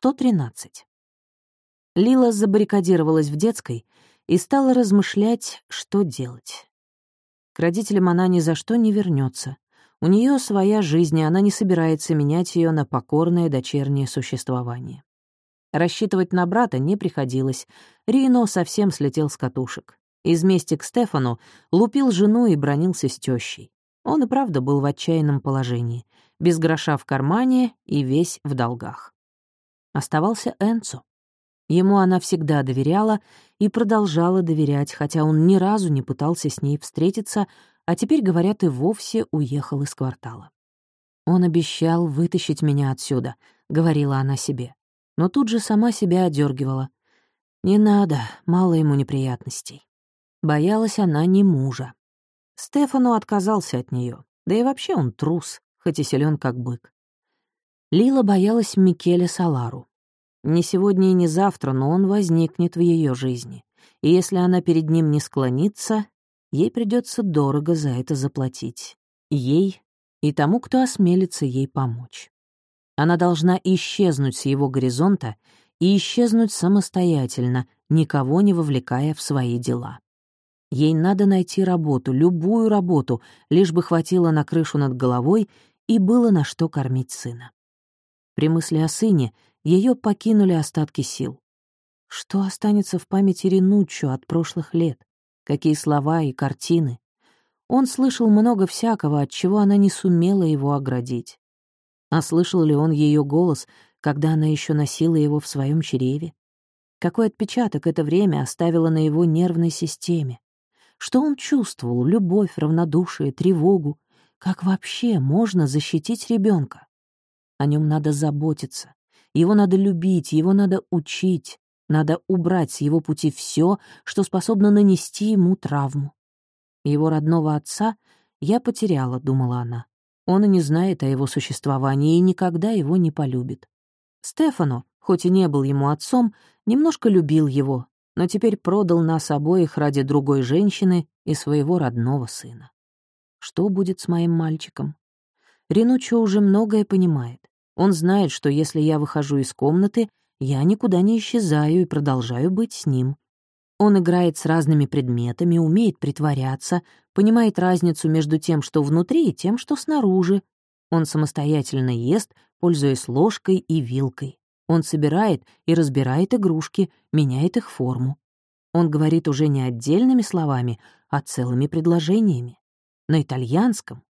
113. Лила забаррикадировалась в детской и стала размышлять, что делать. К родителям она ни за что не вернется. У нее своя жизнь, и она не собирается менять ее на покорное дочернее существование. Рассчитывать на брата не приходилось. Рино совсем слетел с катушек. Из мести к Стефану лупил жену и бронился с тещей. Он и правда был в отчаянном положении, без гроша в кармане и весь в долгах. Оставался Энцо. Ему она всегда доверяла и продолжала доверять, хотя он ни разу не пытался с ней встретиться, а теперь, говорят, и вовсе уехал из квартала. «Он обещал вытащить меня отсюда», — говорила она себе. Но тут же сама себя одергивала. «Не надо, мало ему неприятностей». Боялась она не мужа. Стефану отказался от нее, да и вообще он трус, хоть и силен как бык. Лила боялась Микеле Салару. Не сегодня и не завтра, но он возникнет в ее жизни. И если она перед ним не склонится, ей придется дорого за это заплатить. Ей и тому, кто осмелится ей помочь. Она должна исчезнуть с его горизонта и исчезнуть самостоятельно, никого не вовлекая в свои дела. Ей надо найти работу, любую работу, лишь бы хватило на крышу над головой и было на что кормить сына. При мысли о сыне ее покинули остатки сил. Что останется в памяти Ренуччо от прошлых лет? Какие слова и картины? Он слышал много всякого, от чего она не сумела его оградить. А слышал ли он ее голос, когда она еще носила его в своем чреве? Какой отпечаток это время оставило на его нервной системе? Что он чувствовал? Любовь, равнодушие, тревогу? Как вообще можно защитить ребенка? О нем надо заботиться. Его надо любить, его надо учить. Надо убрать с его пути все, что способно нанести ему травму. Его родного отца я потеряла, думала она. Он и не знает о его существовании и никогда его не полюбит. Стефано, хоть и не был ему отцом, немножко любил его, но теперь продал нас обоих ради другой женщины и своего родного сына. Что будет с моим мальчиком? Ренучо уже многое понимает. Он знает, что если я выхожу из комнаты, я никуда не исчезаю и продолжаю быть с ним. Он играет с разными предметами, умеет притворяться, понимает разницу между тем, что внутри, и тем, что снаружи. Он самостоятельно ест, пользуясь ложкой и вилкой. Он собирает и разбирает игрушки, меняет их форму. Он говорит уже не отдельными словами, а целыми предложениями. На итальянском.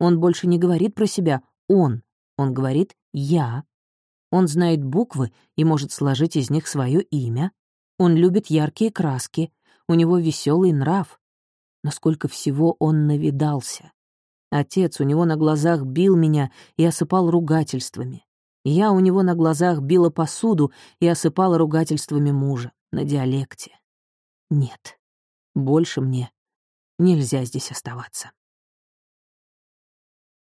Он больше не говорит про себя «он», он говорит «я». Он знает буквы и может сложить из них свое имя. Он любит яркие краски, у него веселый нрав. Насколько всего он навидался. Отец у него на глазах бил меня и осыпал ругательствами. Я у него на глазах била посуду и осыпала ругательствами мужа на диалекте. Нет, больше мне нельзя здесь оставаться.